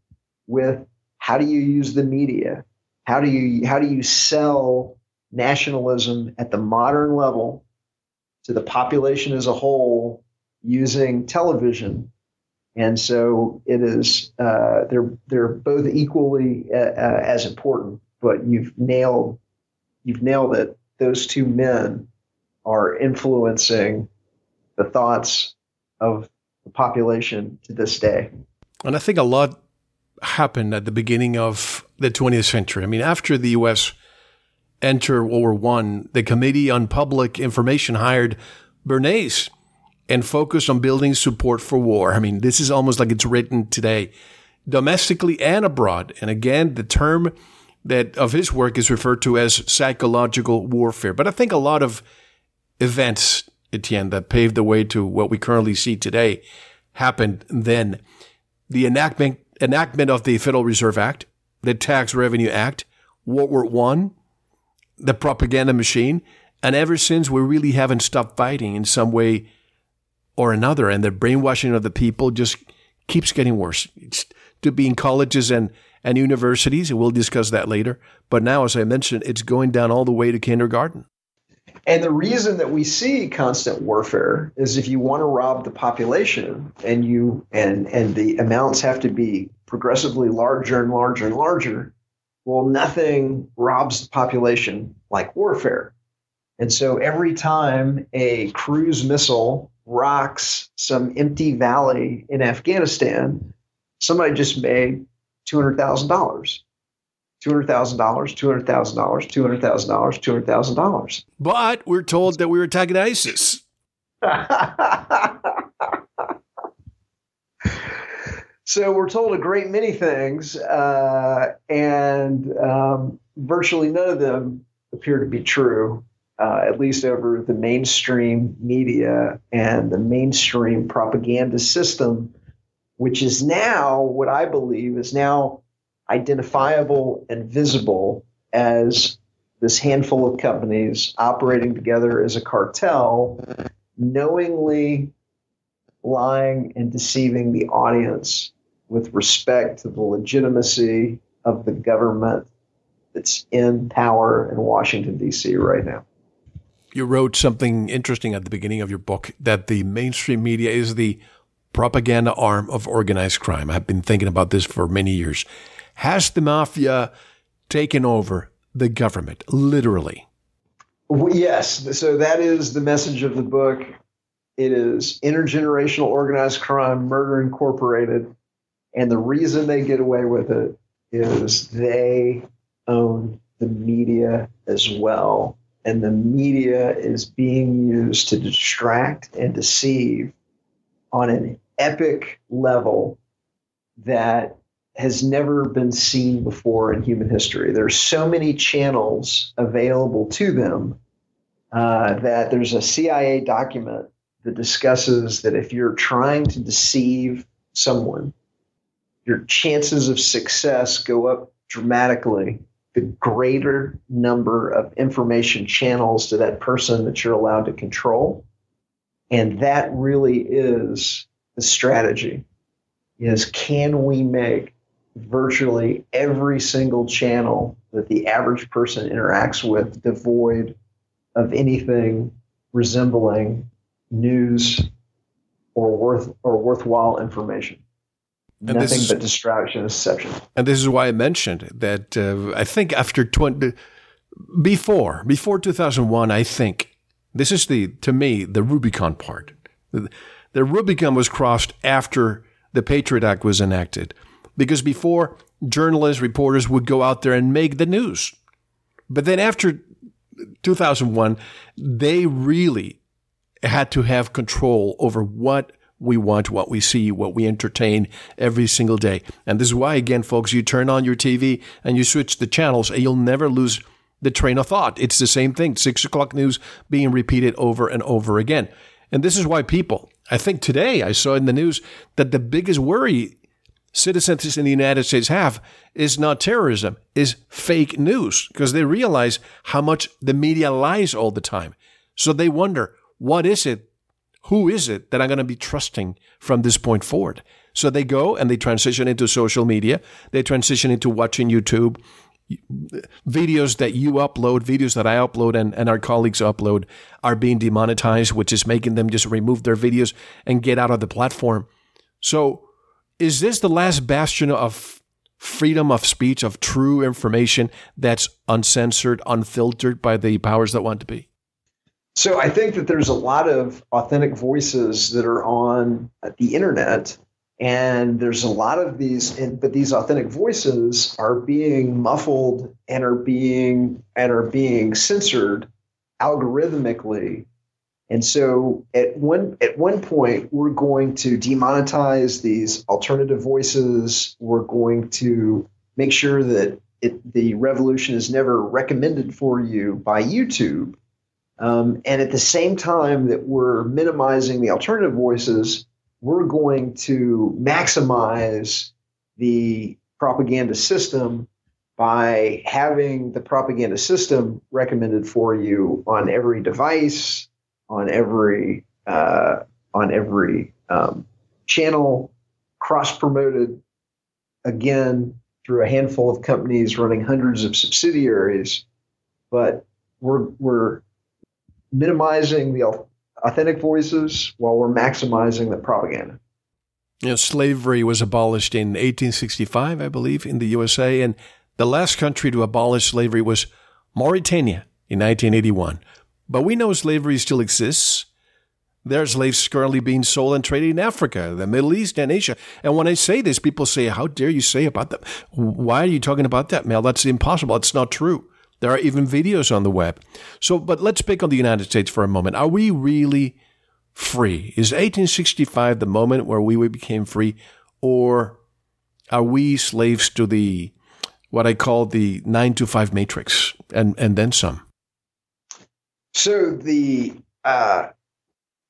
with how do you use the media? How do you how do you sell nationalism at the modern level to the population as a whole using television and so it is uh, they're they're both equally uh, uh, as important. But you've nailed you've nailed it. Those two men are influencing the thoughts of the population to this day. And I think a lot happened at the beginning of the 20th century. I mean, after the U.S. entered World War One, the Committee on Public Information hired Bernays and focused on building support for war. I mean, this is almost like it's written today, domestically and abroad. And again, the term that of his work is referred to as psychological warfare. But I think a lot of events, Etienne, that paved the way to what we currently see today happened then. The enactment enactment of the Federal Reserve Act, the Tax Revenue Act, World War One, the propaganda machine, and ever since we really haven't stopped fighting in some way or another. And the brainwashing of the people just keeps getting worse. It's to be in colleges and, and universities, and we'll discuss that later. But now, as I mentioned, it's going down all the way to kindergarten. And the reason that we see constant warfare is if you want to rob the population and you and and the amounts have to be progressively larger and larger and larger, well, nothing robs the population like warfare. And so every time a cruise missile rocks some empty valley in Afghanistan, somebody just made $200,000. $200,000, $200,000, $200,000, $200,000. But we're told that we were attacking ISIS. so we're told a great many things, uh, and um, virtually none of them appear to be true uh, at least over the mainstream media and the mainstream propaganda system, which is now what I believe is now identifiable and visible as this handful of companies operating together as a cartel, knowingly lying and deceiving the audience with respect to the legitimacy of the government that's in power in Washington, D.C. right now you wrote something interesting at the beginning of your book that the mainstream media is the propaganda arm of organized crime. I've been thinking about this for many years. Has the mafia taken over the government, literally? Yes. So that is the message of the book. It is intergenerational organized crime, murder incorporated. And the reason they get away with it is they own the media as well and the media is being used to distract and deceive on an epic level that has never been seen before in human history. There's so many channels available to them uh, that there's a CIA document that discusses that if you're trying to deceive someone, your chances of success go up dramatically the greater number of information channels to that person that you're allowed to control. And that really is the strategy is can we make virtually every single channel that the average person interacts with devoid of anything resembling news or worth or worthwhile information and Nothing is, but distraction and deception. And this is why I mentioned that uh, I think after 20, before, before 2001, I think this is the, to me, the Rubicon part. The, the Rubicon was crossed after the Patriot Act was enacted. Because before journalists, reporters would go out there and make the news. But then after 2001, they really had to have control over what we want, what we see, what we entertain every single day. And this is why, again, folks, you turn on your TV and you switch the channels and you'll never lose the train of thought. It's the same thing. Six o'clock news being repeated over and over again. And this is why people, I think today I saw in the news that the biggest worry citizens in the United States have is not terrorism, is fake news, because they realize how much the media lies all the time. So they wonder, what is it? Who is it that I'm going to be trusting from this point forward? So they go and they transition into social media. They transition into watching YouTube, videos that you upload, videos that I upload and, and our colleagues upload are being demonetized, which is making them just remove their videos and get out of the platform. So is this the last bastion of freedom of speech, of true information that's uncensored, unfiltered by the powers that want to be? So I think that there's a lot of authentic voices that are on the internet and there's a lot of these but these authentic voices are being muffled and are being and are being censored algorithmically and so at one at one point we're going to demonetize these alternative voices. We're going to make sure that it, the revolution is never recommended for you by youtube. Um, and at the same time that we're minimizing the alternative voices we're going to maximize the propaganda system by having the propaganda system recommended for you on every device, on every uh, on every um, channel, cross promoted again through a handful of companies running hundreds of subsidiaries. But we're we're minimizing the authentic voices while we're maximizing the propaganda. You know, slavery was abolished in 1865, I believe, in the USA, and the last country to abolish slavery was Mauritania in 1981. But we know slavery still exists. There are slaves currently being sold and traded in Africa, the Middle East, and Asia. And when I say this, people say, How dare you say about that? Why are you talking about that, Mel? That's impossible. It's not true. There are even videos on the web. So, but let's pick on the United States for a moment. Are we really free? Is 1865 the moment where we became free, or are we slaves to the what I call the nine to five matrix and and then some? So the uh,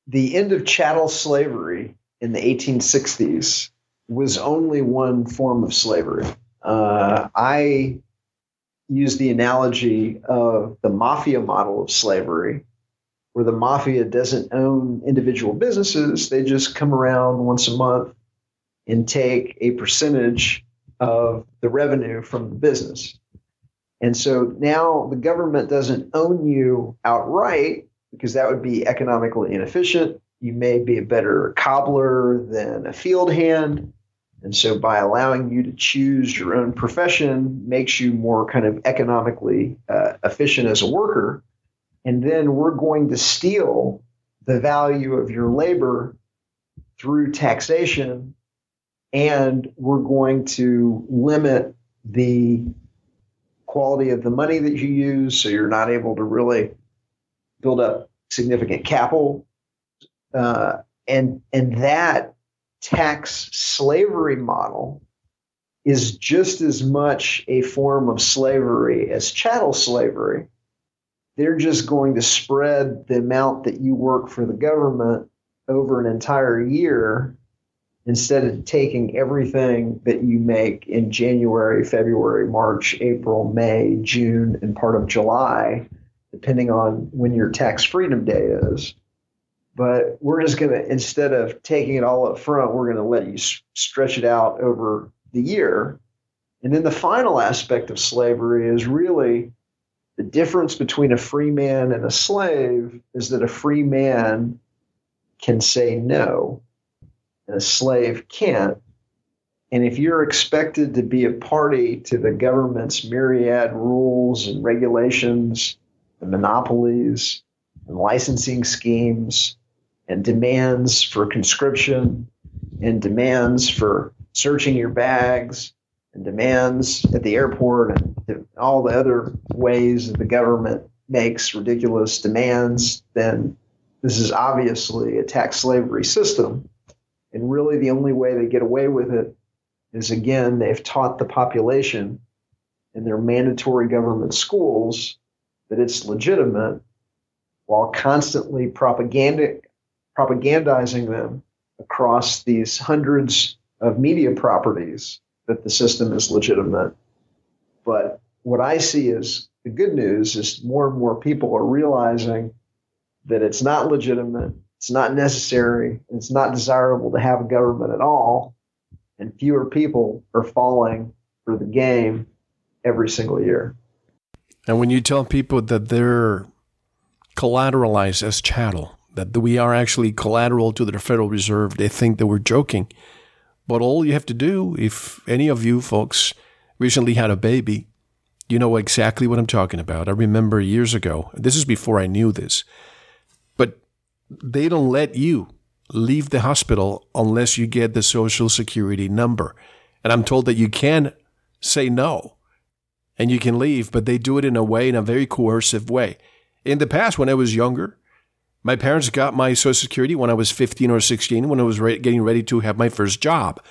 the end of chattel slavery in the 1860s was only one form of slavery. Uh, I use the analogy of the mafia model of slavery, where the mafia doesn't own individual businesses. They just come around once a month and take a percentage of the revenue from the business. And so now the government doesn't own you outright because that would be economically inefficient. You may be a better cobbler than a field hand. And so by allowing you to choose your own profession makes you more kind of economically uh, efficient as a worker. And then we're going to steal the value of your labor through taxation and we're going to limit the quality of the money that you use so you're not able to really build up significant capital uh, and and that tax slavery model is just as much a form of slavery as chattel slavery. They're just going to spread the amount that you work for the government over an entire year instead of taking everything that you make in January, February, March, April, May, June, and part of July, depending on when your tax freedom day is. But we're just going to instead of taking it all up front we're going to let you s- stretch it out over the year. And then the final aspect of slavery is really the difference between a free man and a slave is that a free man can say no and a slave can't and if you're expected to be a party to the government's myriad rules and regulations and monopolies and licensing schemes and demands for conscription and demands for searching your bags and demands at the airport and all the other ways that the government makes ridiculous demands, then this is obviously a tax slavery system. And really, the only way they get away with it is again, they've taught the population in their mandatory government schools that it's legitimate while constantly propaganda, propagandizing them across these hundreds of media properties that the system is legitimate. But what I see is the good news is more and more people are realizing that it's not legitimate, it's not necessary, it's not desirable to have a government at all, and fewer people are falling for the game every single year. And when you tell people that they're collateralized as chattel, that we are actually collateral to the Federal Reserve, they think that we're joking. But all you have to do, if any of you folks recently had a baby, you know exactly what I'm talking about. I remember years ago, this is before I knew this, they don't let you leave the hospital unless you get the social security number. And I'm told that you can say no and you can leave, but they do it in a way, in a very coercive way. In the past, when I was younger, my parents got my Social Security when I was 15 or 16, when I was re- getting ready to have my first job.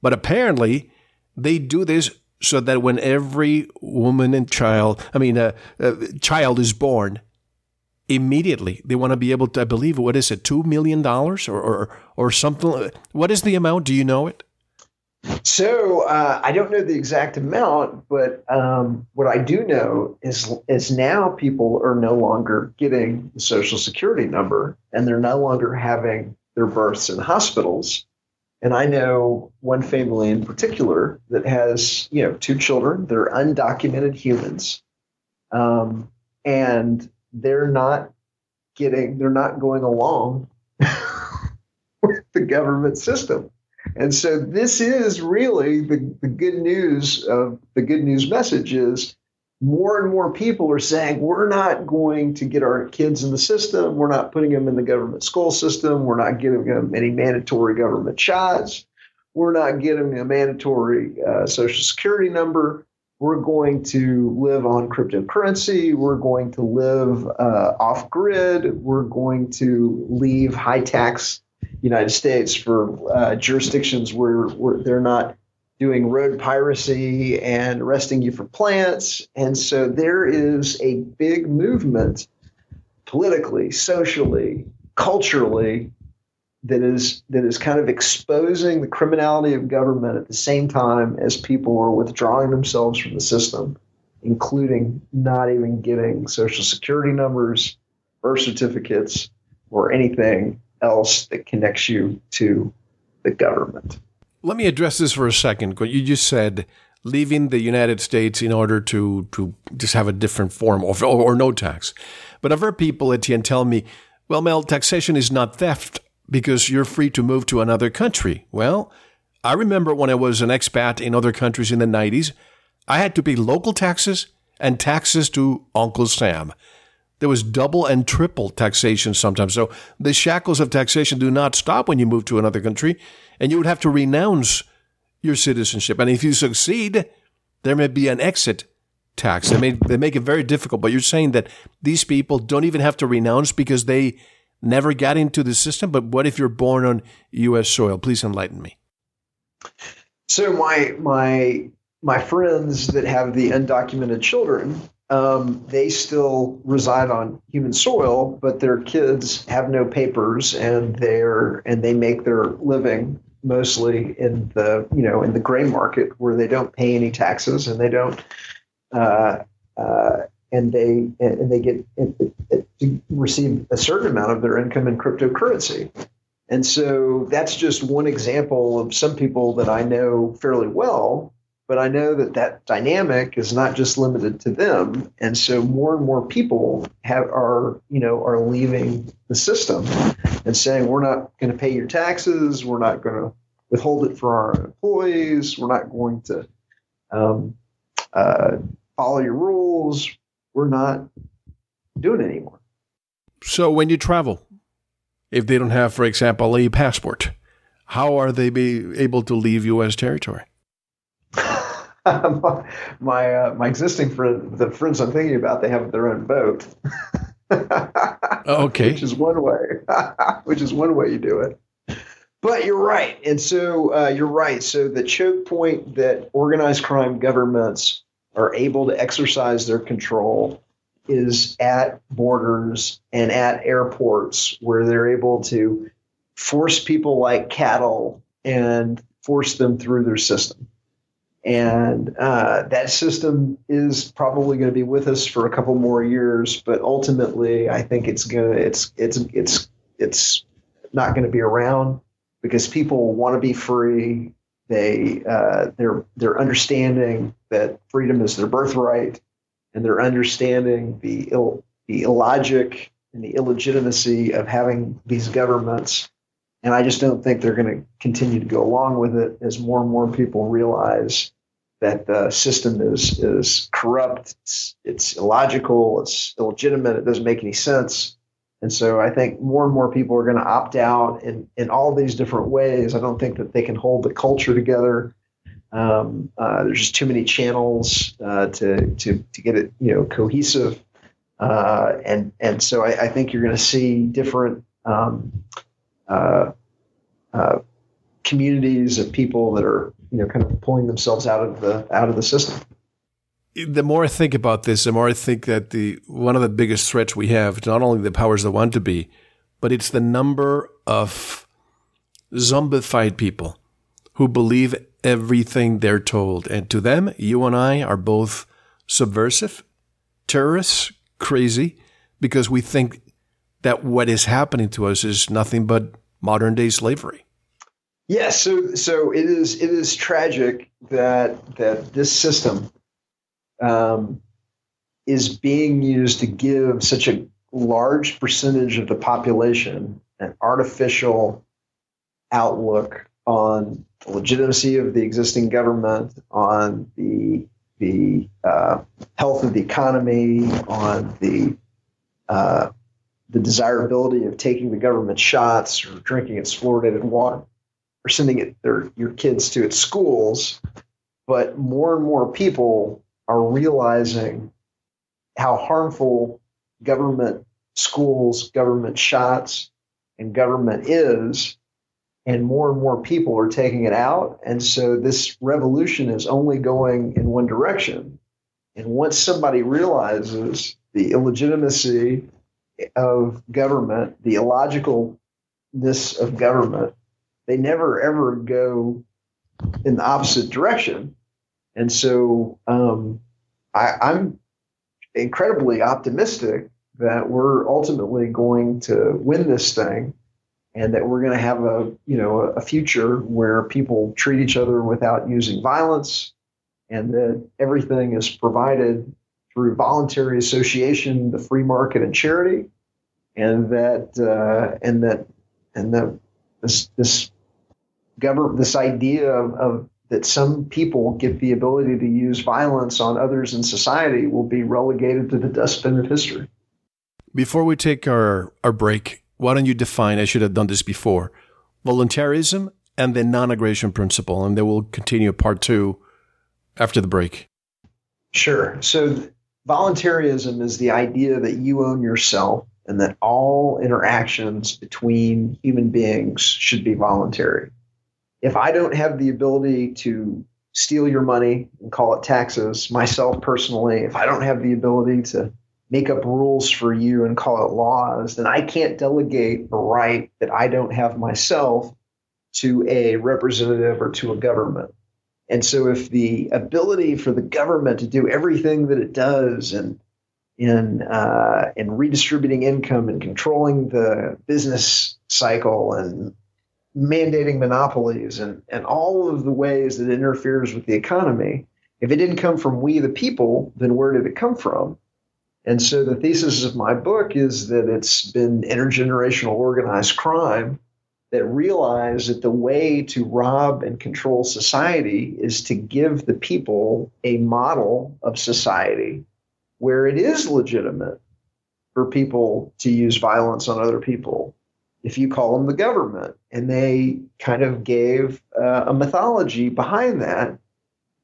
But apparently, they do this so that when every woman and child, I mean, a uh, uh, child is born, immediately they want to be able to, I believe, what is it, $2 million or, or, or something? What is the amount? Do you know it? So uh, I don't know the exact amount, but um, what I do know is is now people are no longer getting the social security number, and they're no longer having their births in hospitals. And I know one family in particular that has you know two children. They're undocumented humans, um, and they're not getting they're not going along with the government system and so this is really the, the good news of the good news message is more and more people are saying we're not going to get our kids in the system. We're not putting them in the government school system. We're not giving them any mandatory government shots. We're not getting a mandatory uh, social security number. We're going to live on cryptocurrency. We're going to live uh, off grid. We're going to leave high tax United States for uh, jurisdictions where, where they're not doing road piracy and arresting you for plants. And so there is a big movement politically, socially, culturally that is that is kind of exposing the criminality of government at the same time as people are withdrawing themselves from the system, including not even getting social security numbers, birth certificates, or anything else that connects you to the government. Let me address this for a second. What You just said leaving the United States in order to, to just have a different form or, or, or no tax. But I've heard people, Etienne, tell me, well, Mel, taxation is not theft because you're free to move to another country. Well, I remember when I was an expat in other countries in the 90s, I had to pay local taxes and taxes to Uncle Sam. There was double and triple taxation sometimes. So the shackles of taxation do not stop when you move to another country, and you would have to renounce your citizenship. And if you succeed, there may be an exit tax. They, may, they make it very difficult. But you're saying that these people don't even have to renounce because they never got into the system. But what if you're born on U.S. soil? Please enlighten me. So my my my friends that have the undocumented children um, they still reside on human soil, but their kids have no papers, and they're and they make their living mostly in the you know in the gray market where they don't pay any taxes and they don't uh, uh, and they and they get to receive a certain amount of their income in cryptocurrency. And so that's just one example of some people that I know fairly well but I know that that dynamic is not just limited to them, and so more and more people have are you know are leaving the system and saying we're not going to pay your taxes, we're not going to withhold it for our employees, we're not going to um, uh, follow your rules, we're not doing it anymore. So when you travel, if they don't have, for example, a passport, how are they be able to leave U.S. territory? my uh, my existing friend, the friends I'm thinking about, they have their own boat. okay, which is one way. which is one way you do it. But you're right, and so uh, you're right. So the choke point that organized crime governments are able to exercise their control is at borders and at airports where they're able to force people like cattle and force them through their system. And uh, that system is probably going to be with us for a couple more years, but ultimately, I think it's gonna it's it's it's it's not going to be around because people want to be free. They uh, they're they're understanding that freedom is their birthright, and they're understanding the Ill, the illogic and the illegitimacy of having these governments and I just don't think they're going to continue to go along with it as more and more people realize that the system is is corrupt, it's, it's illogical, it's illegitimate, it doesn't make any sense. And so I think more and more people are going to opt out in, in all these different ways. I don't think that they can hold the culture together. Um, uh, there's just too many channels uh, to, to, to get it you know cohesive. Uh, and, and so I, I think you're going to see different um, uh, uh, communities of people that are you know kind of pulling themselves out of the out of the system. The more I think about this, the more I think that the one of the biggest threats we have not only the powers that want to be, but it's the number of zombified people who believe everything they're told. And to them, you and I are both subversive, terrorists, crazy, because we think that what is happening to us is nothing but modern day slavery. Yes, so so it is it is tragic that that this system um, is being used to give such a large percentage of the population an artificial outlook on the legitimacy of the existing government, on the the uh, health of the economy, on the uh, the desirability of taking the government shots or drinking its fluoridated water or sending it their your kids to its schools. But more and more people are realizing how harmful government schools government shots and government is and more and more people are taking it out and so this revolution is only going in one direction and once somebody realizes the illegitimacy of government, the illogicalness of government, they never ever go in the opposite direction. And so um, I, I'm incredibly optimistic that we're ultimately going to win this thing and that we're going to have a you know a future where people treat each other without using violence and that everything is provided through voluntary association, the free market, and charity, and that uh, and that and that this this government this idea of, of that some people get the ability to use violence on others in society will be relegated to the dustbin of history. Before we take our, our break, why don't you define, I should have done this before, voluntarism and the non aggression principle, and then we'll continue part two after the break. Sure. So voluntarism is the idea that you own yourself and that all interactions between human beings should be voluntary. If I don't have the ability to steal your money and call it taxes, myself personally, if I don't have the ability to make up rules for you and call it laws, then I can't delegate a right that I don't have myself to a representative or to a government. And so, if the ability for the government to do everything that it does and in uh, in redistributing income and controlling the business cycle and mandating monopolies and, and all of the ways that interferes with the economy, if it didn't come from we the people, then where did it come from? And so the thesis of my book is that it's been intergenerational organized crime that realize that the way to rob and control society is to give the people a model of society where it is legitimate for people to use violence on other people, if you call them the government. And they kind of gave uh, a mythology behind that.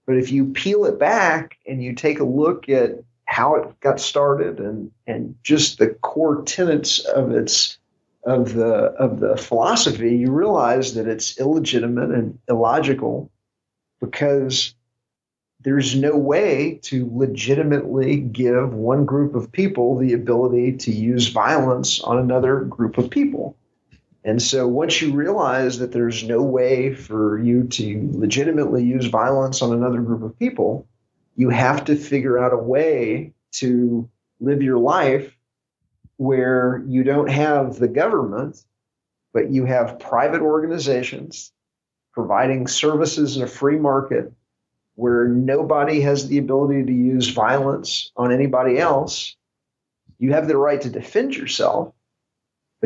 But if you peel it back and you take a look at how it got started and, and just the core tenets of its of the of the philosophy, you realize that it's illegitimate and illogical because there's no way to legitimately give one group of people the ability to use violence on another group of people. And so once you realize that there's no way for you to legitimately use violence on another group of people, you have to figure out a way to live your life where you don't have the government, but you have private organizations providing services in a free market where nobody has the ability to use violence on anybody else. You have the right to defend yourself,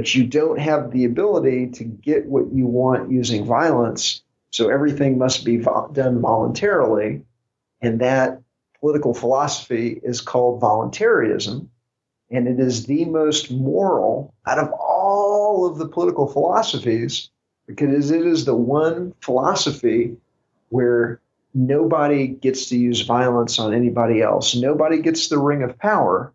but you don't have the ability to get what you want using violence. So everything must be vo- done voluntarily. And that political philosophy is called voluntarism. And it is the most moral out of all of the political philosophies because it is the one philosophy where nobody gets to use violence on anybody else. Nobody gets the ring of power.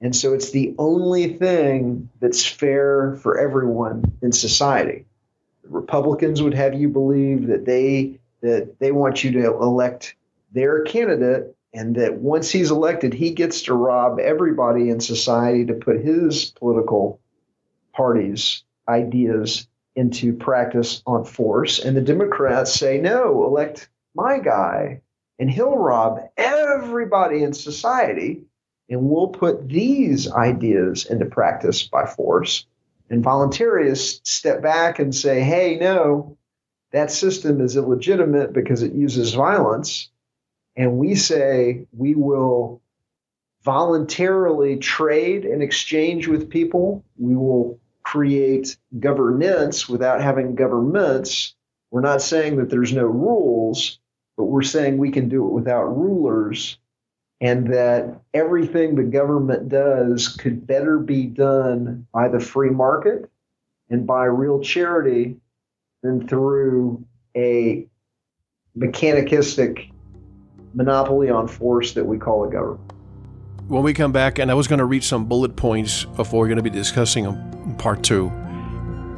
And so it's the only thing that's fair for everyone in society. The Republicans would have you believe that they that they want you to elect their candidate and that once he's elected he gets to rob everybody in society to put his political party's ideas into practice on force and the Democrats say no elect my guy, and he'll rob everybody in society, and we'll put these ideas into practice by force. And voluntarists step back and say, hey, no, that system is illegitimate because it uses violence. And we say we will voluntarily trade and exchange with people. We will create governance without having governments we're not saying that there's no rules, but we're saying we can do it without rulers and that everything the government does could better be done by the free market and by real charity than through a mechanicistic monopoly on force that we call a government. When we come back, and I was going to read some bullet points what we're going to be discussing them in part two,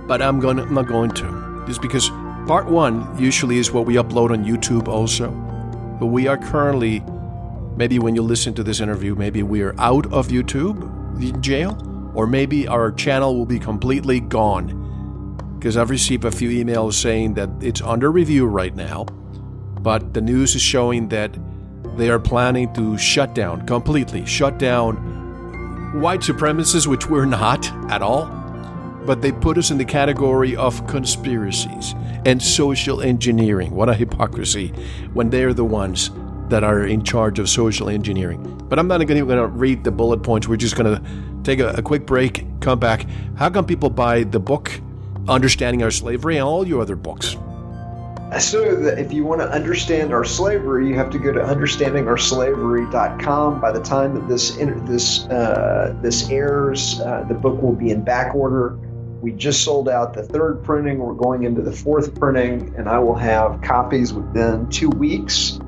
but I'm going to, I'm not going to, just because Part one usually is what we upload on YouTube also. But we are currently, maybe when you listen to this interview, maybe we are out of YouTube in jail, or maybe our channel will be completely gone. Because I've received a few emails saying that it's under review right now, but the news is showing that they are planning to shut down, completely shut down white supremacists, which we're not at all, but they put us in the category of conspiracies and social engineering. What a hypocrisy when they're the ones that are in charge of social engineering. But I'm not going to read the bullet points. We're just going to take a, a, quick break, come back. How can people buy the book, Understanding Our Slavery, and all your other books? So, that if you want to understand our slavery, you have to go to understandingourslavery.com. By the time that this this uh, this airs, uh, the book will be in back order. We just sold out the third printing. We're going into the fourth printing, and I will have copies within two weeks.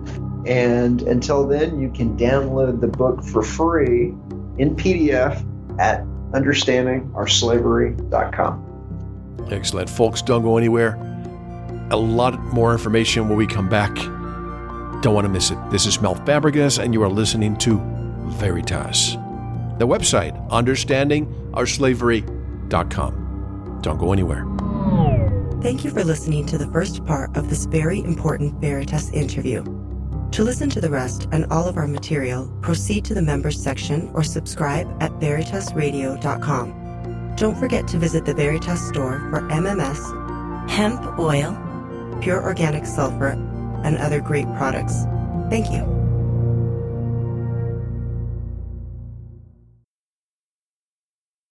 And until then, you can download the book for free in PDF at understandingourslavery.com. Excellent. Folks, don't go anywhere. A lot more information when we come back. Don't want to miss it. This is Mel Fabregas, and you are listening to Veritas. The website, understandingourslavery.com. Don't go anywhere. Thank you for listening to the first part of this very important Veritas interview. To listen to the rest and all of our material, proceed to the members section or subscribe at veritasradio.com. Don't forget to visit the Veritas store for MMS, hemp oil, pure organic sulfur, and other great products. Thank you.